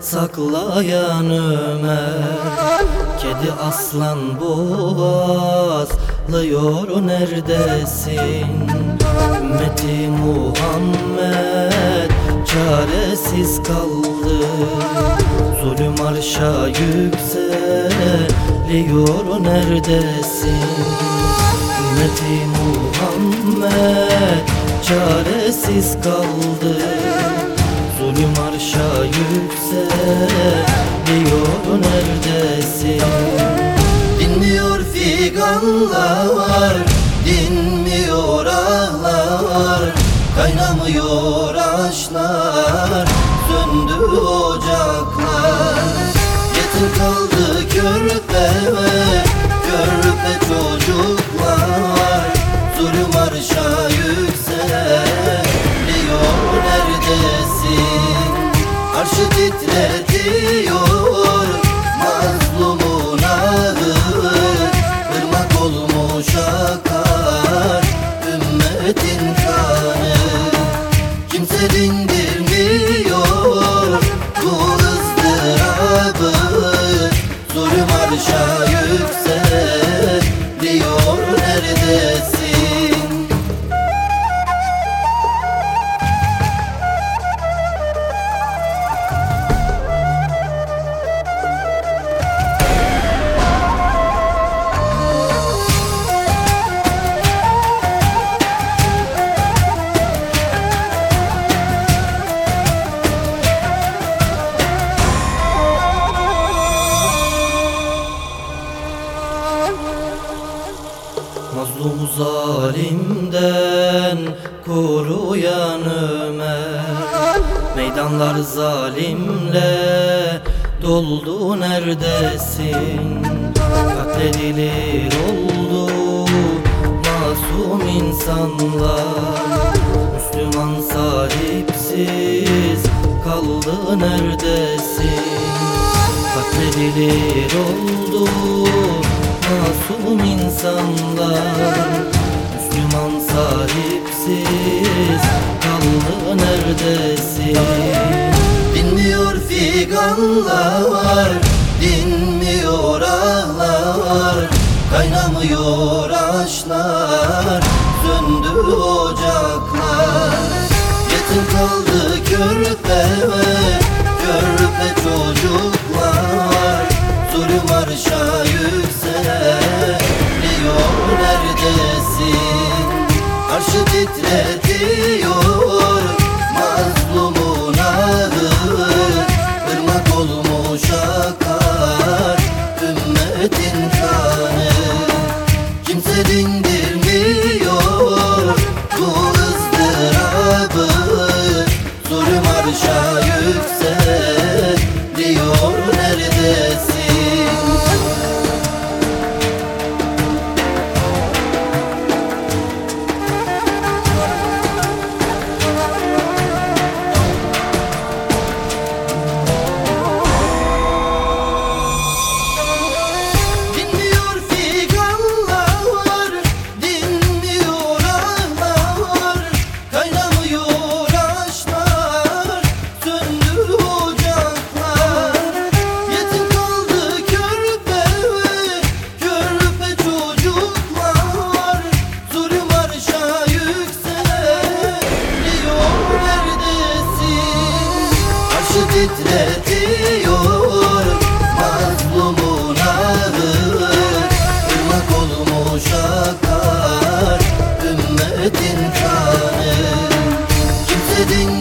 Saklayan Ömer. Kedi aslan boğazlıyor neredesin? Ümmeti Muhammed çaresiz kaldı. Zulüm arşa yükseliyor neredesin? Ümmeti Muhammed çaresiz kaldı Zulüm arşa yükseliyor neredesin? Dinmiyor figanlar Dinmiyor ağlar Kaynamıyor aşklar Söndü ocaklar. Yetim kaldı körpe Körpe çocuklar Zulüm arşa yükseliyor zalimden koruyan Ömer Meydanlar zalimle doldu neredesin? Katledilir oldu masum insanlar. Müslüman sahipsiz kaldı neredesin? Katledilir oldu masum insanlar Müslüman sahipsiz kaldı neredesin? Dinmiyor figanlar Dinmiyor ağlar Kaynamıyor aşklar Söndü ocaklar. Yetim kaldı körpe Körpe çocuklar. Zulüm arşa Sevdin